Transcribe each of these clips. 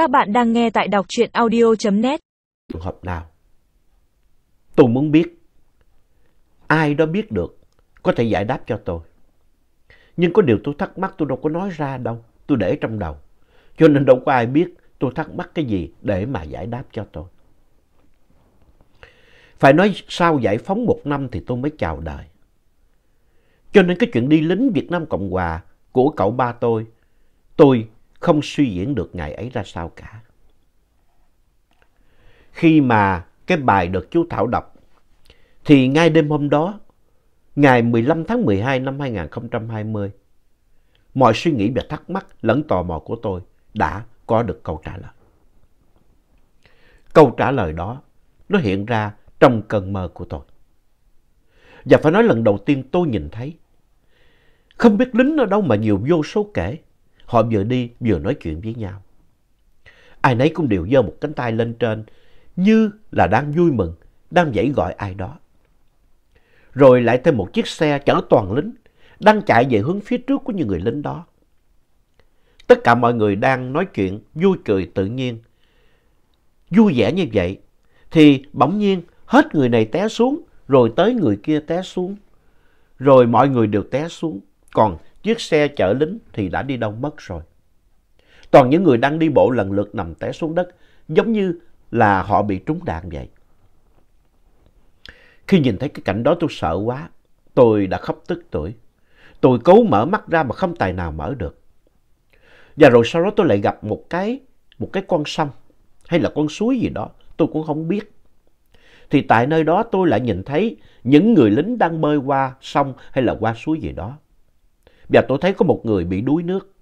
Các bạn đang nghe tại đọc truyện audio.net. Trường hợp nào? Tôi muốn biết. Ai đó biết được, có thể giải đáp cho tôi. Nhưng có điều tôi thắc mắc tôi đâu có nói ra đâu. Tôi để trong đầu. Cho nên đâu có ai biết tôi thắc mắc cái gì để mà giải đáp cho tôi. Phải nói sau giải phóng một năm thì tôi mới chào đời. Cho nên cái chuyện đi lính Việt Nam Cộng Hòa của cậu ba tôi, tôi không suy diễn được ngày ấy ra sao cả. Khi mà cái bài được chú Thảo đọc, thì ngay đêm hôm đó, ngày 15 tháng 12 năm 2020, mọi suy nghĩ và thắc mắc lẫn tò mò của tôi đã có được câu trả lời. Câu trả lời đó nó hiện ra trong cơn mơ của tôi. Và phải nói lần đầu tiên tôi nhìn thấy. Không biết lính ở đâu mà nhiều vô số kể. Họ vừa đi vừa nói chuyện với nhau. Ai nấy cũng đều giơ một cánh tay lên trên như là đang vui mừng, đang dãy gọi ai đó. Rồi lại thêm một chiếc xe chở toàn lính đang chạy về hướng phía trước của những người lính đó. Tất cả mọi người đang nói chuyện vui cười tự nhiên. Vui vẻ như vậy thì bỗng nhiên hết người này té xuống rồi tới người kia té xuống. Rồi mọi người đều té xuống. Còn chiếc xe chở lính thì đã đi đâu mất rồi. Toàn những người đang đi bộ lần lượt nằm té xuống đất giống như là họ bị trúng đạn vậy. Khi nhìn thấy cái cảnh đó tôi sợ quá. Tôi đã khóc tức tuổi. Tôi cố mở mắt ra mà không tài nào mở được. Và rồi sau đó tôi lại gặp một cái, một cái con sông hay là con suối gì đó. Tôi cũng không biết. Thì tại nơi đó tôi lại nhìn thấy những người lính đang bơi qua sông hay là qua suối gì đó. Và tôi thấy có một người bị đuối nước.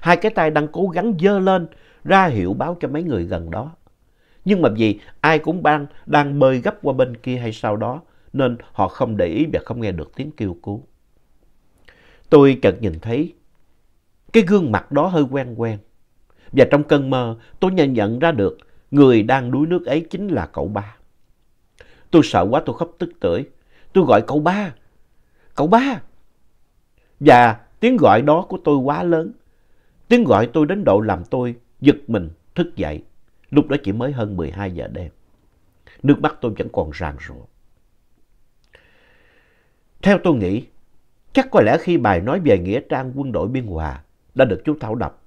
Hai cái tay đang cố gắng dơ lên ra hiệu báo cho mấy người gần đó. Nhưng mà vì ai cũng đang, đang bơi gấp qua bên kia hay sau đó nên họ không để ý và không nghe được tiếng kêu cứu. Tôi chợt nhìn thấy cái gương mặt đó hơi quen quen. Và trong cơn mơ tôi nhận nhận ra được người đang đuối nước ấy chính là cậu ba. Tôi sợ quá tôi khóc tức tưởi. Tôi gọi cậu ba. Cậu ba. Và tiếng gọi đó của tôi quá lớn. Tiếng gọi tôi đến độ làm tôi giật mình thức dậy. Lúc đó chỉ mới hơn 12 giờ đêm. Nước mắt tôi vẫn còn ràng rụa. Theo tôi nghĩ, chắc có lẽ khi bài nói về Nghĩa trang quân đội biên hòa đã được chú Thảo đọc,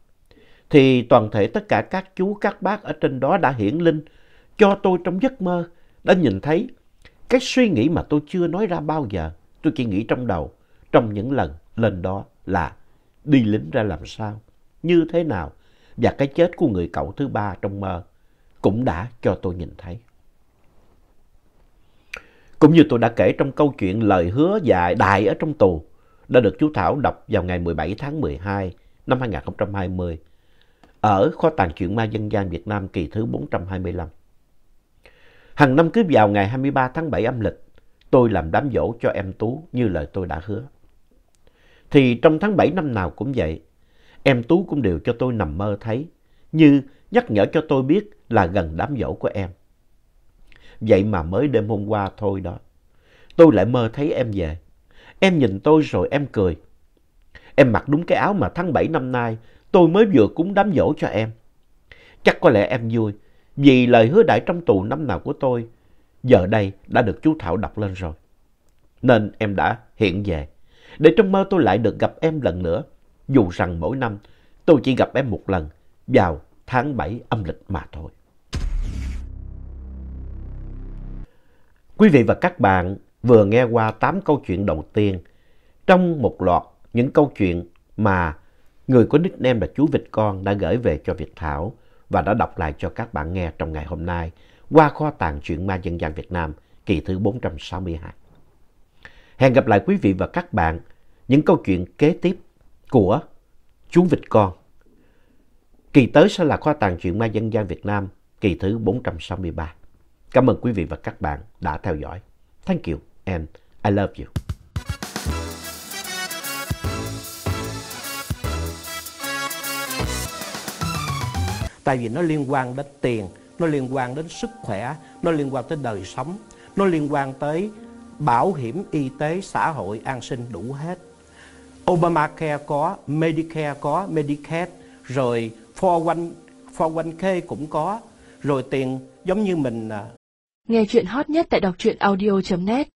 thì toàn thể tất cả các chú các bác ở trên đó đã hiển linh cho tôi trong giấc mơ đã nhìn thấy cái suy nghĩ mà tôi chưa nói ra bao giờ. Tôi chỉ nghĩ trong đầu trong những lần lên đó là đi lính ra làm sao, như thế nào và cái chết của người cậu thứ ba trong mơ cũng đã cho tôi nhìn thấy. Cũng như tôi đã kể trong câu chuyện lời hứa dài đại ở trong tù đã được chú Thảo đọc vào ngày 17 tháng 12 năm 2020 ở kho tàng truyện ma dân gian Việt Nam kỳ thứ 425. Hàng năm cứ vào ngày 23 tháng 7 âm lịch, tôi làm đám dỗ cho em Tú như lời tôi đã hứa. Thì trong tháng 7 năm nào cũng vậy, em Tú cũng đều cho tôi nằm mơ thấy, như nhắc nhở cho tôi biết là gần đám dỗ của em. Vậy mà mới đêm hôm qua thôi đó, tôi lại mơ thấy em về. Em nhìn tôi rồi em cười. Em mặc đúng cái áo mà tháng 7 năm nay tôi mới vừa cúng đám dỗ cho em. Chắc có lẽ em vui vì lời hứa đại trong tù năm nào của tôi giờ đây đã được chú Thảo đọc lên rồi. Nên em đã hiện về. Để trong mơ tôi lại được gặp em lần nữa. Dù rằng mỗi năm, tôi chỉ gặp em một lần, vào tháng 7 âm lịch mà thôi. Quý vị và các bạn vừa nghe qua 8 câu chuyện đầu tiên trong một loạt những câu chuyện mà người có nickname là chú Vịt Con đã gửi về cho Việt Thảo và đã đọc lại cho các bạn nghe trong ngày hôm nay qua kho tàng truyện ma dân gian Việt Nam, kỳ thứ 462. Hẹn gặp lại quý vị và các bạn những câu chuyện kế tiếp của chú Vịt Con. Kỳ tới sẽ là kho tàng truyện ma dân gian Việt Nam kỳ thứ 463. Cảm ơn quý vị và các bạn đã theo dõi. Thank you and I love you. Tại vì nó liên quan đến tiền, nó liên quan đến sức khỏe, nó liên quan tới đời sống, nó liên quan tới bảo hiểm y tế, xã hội, an sinh đủ hết. Obamacare có, Medicare có, Medicaid, rồi 401, 401k cũng có rồi tiền giống như mình à, Nghe chuyện hot nhất tại đọc truyện audio.net